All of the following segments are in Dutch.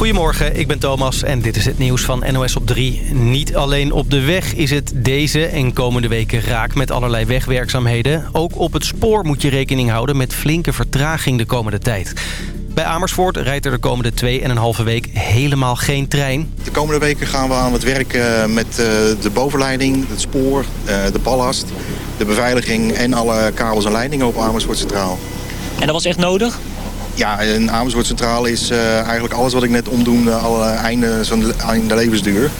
Goedemorgen, ik ben Thomas en dit is het nieuws van NOS op 3. Niet alleen op de weg is het deze en komende weken raak met allerlei wegwerkzaamheden. Ook op het spoor moet je rekening houden met flinke vertraging de komende tijd. Bij Amersfoort rijdt er de komende 2,5 week helemaal geen trein. De komende weken gaan we aan het werken met eh, de bovenleiding, het spoor, eh, de ballast, de beveiliging en alle kabels en leidingen op Amersfoort Centraal. En dat was echt nodig? Ja, een Amersfoort Centraal is uh, eigenlijk alles wat ik net omdoende, alle einde van de levensduur.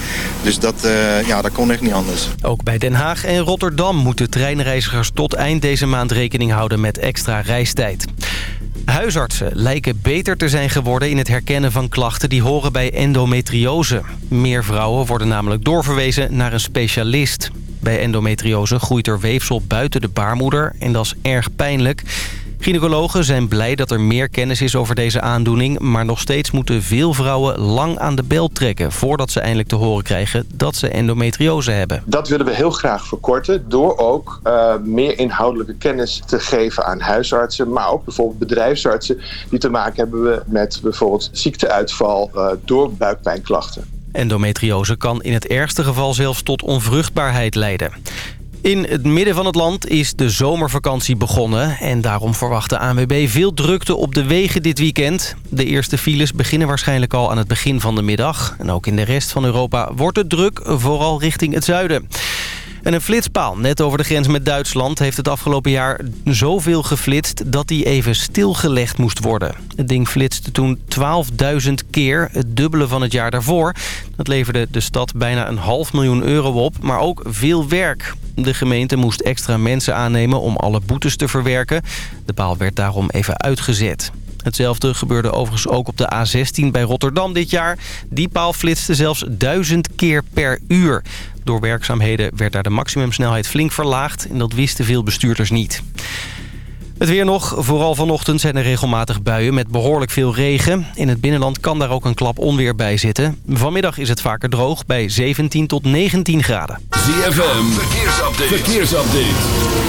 Dus dat, uh, ja, dat kon echt niet anders. Ook bij Den Haag en Rotterdam moeten treinreizigers tot eind deze maand rekening houden met extra reistijd. Huisartsen lijken beter te zijn geworden in het herkennen van klachten die horen bij endometriose. Meer vrouwen worden namelijk doorverwezen naar een specialist. Bij endometriose groeit er weefsel buiten de baarmoeder en dat is erg pijnlijk. Gynaecologen zijn blij dat er meer kennis is over deze aandoening... maar nog steeds moeten veel vrouwen lang aan de bel trekken... voordat ze eindelijk te horen krijgen dat ze endometriose hebben. Dat willen we heel graag verkorten door ook uh, meer inhoudelijke kennis te geven aan huisartsen... maar ook bijvoorbeeld bedrijfsartsen die te maken hebben met bijvoorbeeld ziekteuitval uh, door buikpijnklachten. Endometriose kan in het ergste geval zelfs tot onvruchtbaarheid leiden. In het midden van het land is de zomervakantie begonnen... en daarom verwacht de ANWB veel drukte op de wegen dit weekend. De eerste files beginnen waarschijnlijk al aan het begin van de middag. En ook in de rest van Europa wordt het druk, vooral richting het zuiden. En een flitspaal net over de grens met Duitsland heeft het afgelopen jaar zoveel geflitst dat die even stilgelegd moest worden. Het ding flitste toen 12.000 keer, het dubbele van het jaar daarvoor. Dat leverde de stad bijna een half miljoen euro op, maar ook veel werk. De gemeente moest extra mensen aannemen om alle boetes te verwerken. De paal werd daarom even uitgezet. Hetzelfde gebeurde overigens ook op de A16 bij Rotterdam dit jaar. Die paal flitste zelfs duizend keer per uur. Door werkzaamheden werd daar de maximumsnelheid flink verlaagd... en dat wisten veel bestuurders niet. Het weer nog. Vooral vanochtend zijn er regelmatig buien met behoorlijk veel regen. In het binnenland kan daar ook een klap onweer bij zitten. Vanmiddag is het vaker droog bij 17 tot 19 graden. ZFM, verkeersupdate. verkeersupdate.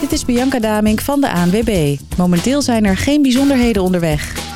Dit is Bianca Damink van de ANWB. Momenteel zijn er geen bijzonderheden onderweg.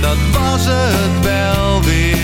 Dat was het wel weer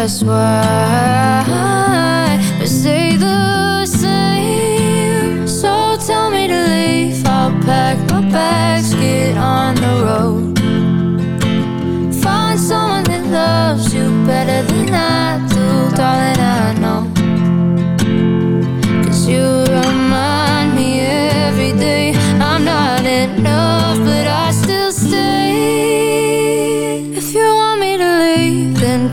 that's why we say the same. So tell me to leave, I'll pack my bags, get on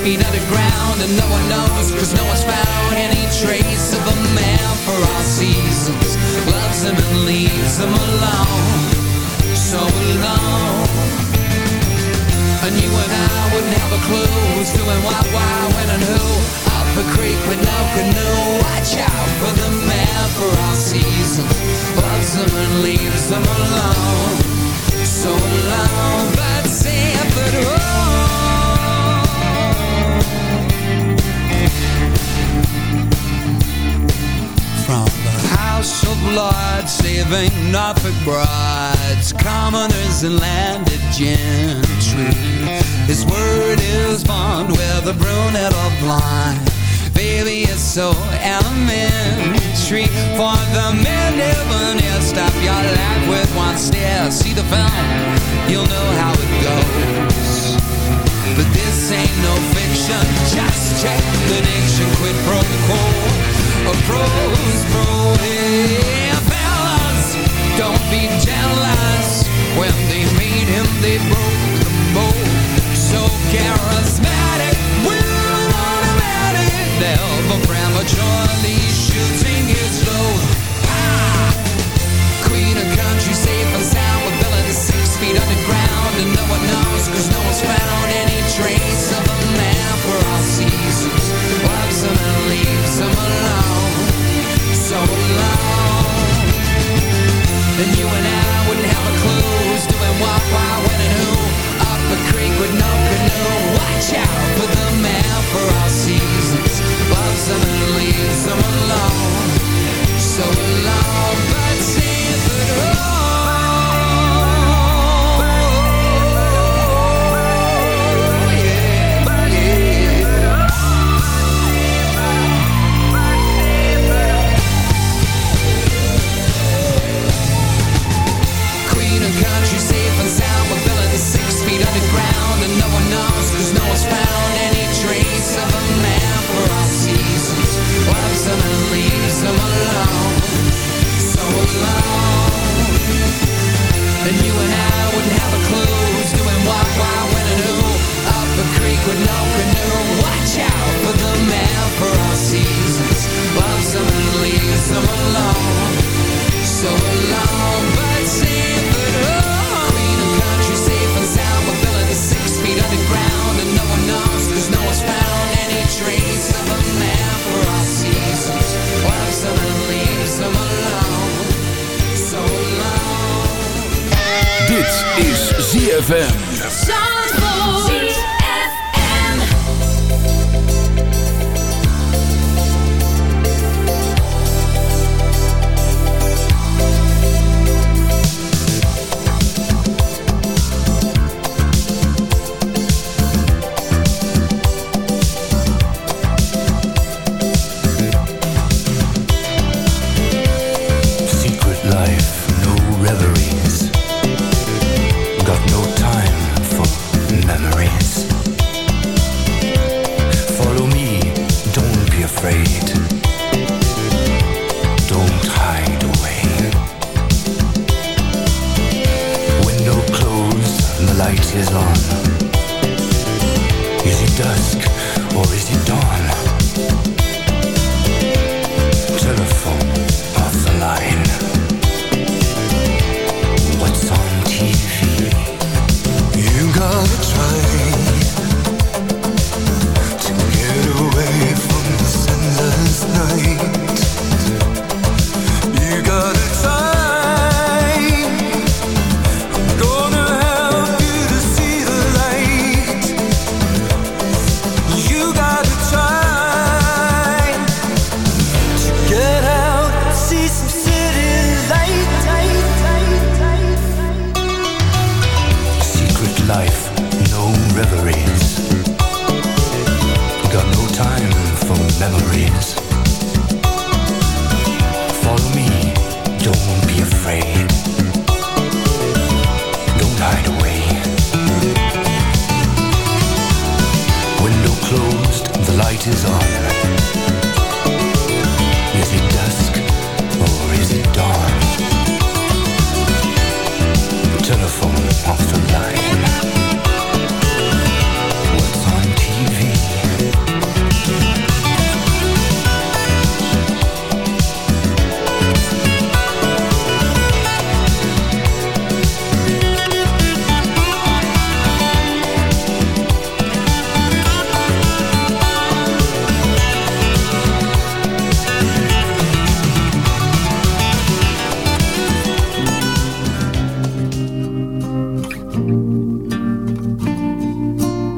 feet underground and no one knows cause no one's found any trace of a man for all seasons. Loves them and leaves them alone. So alone. And you and I wouldn't have a clue who's doing what, why, when and who? Up a creek with no canoe. Watch out for the man for all seasons. Loves them and leaves them alone. So alone But Sanford, oh House of Lords, saving Norfolk brides, commoners and landed gentry. His word is bond, whether brunette or blind. Baby, it's so elementary. For the near Stop your life with one stare. See the film, you'll know how it goes. But this ain't no fiction. Just check the nation Quid pro quo A pro's pro Hey, fellas Don't be jealous. When they made him, they broke the mold. So charismatic We're automatic. Never prematurely shooting his load. Ah! Queen of country, safe and sound With villains six feet underground. And no one knows cause no one's found Any trace of a man for all seasons. Loves him and leaves him alone so long. Then you and I would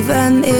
even if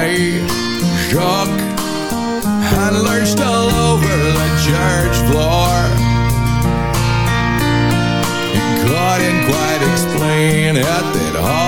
day. and lurched all over the church floor. He couldn't quite explain it at all.